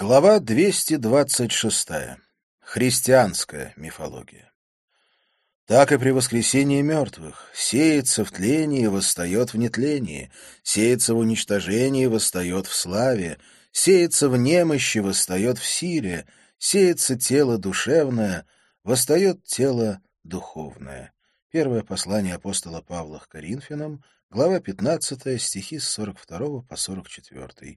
Глава 226. Христианская мифология. Так и при воскресении мертвых. Сеется в тлении, восстает в нетлении. Сеется в уничтожении, восстает в славе. Сеется в немощи, восстает в силе. Сеется тело душевное, восстает тело духовное. Первое послание апостола Павла к Коринфянам, глава 15, стихи с 42 по 44.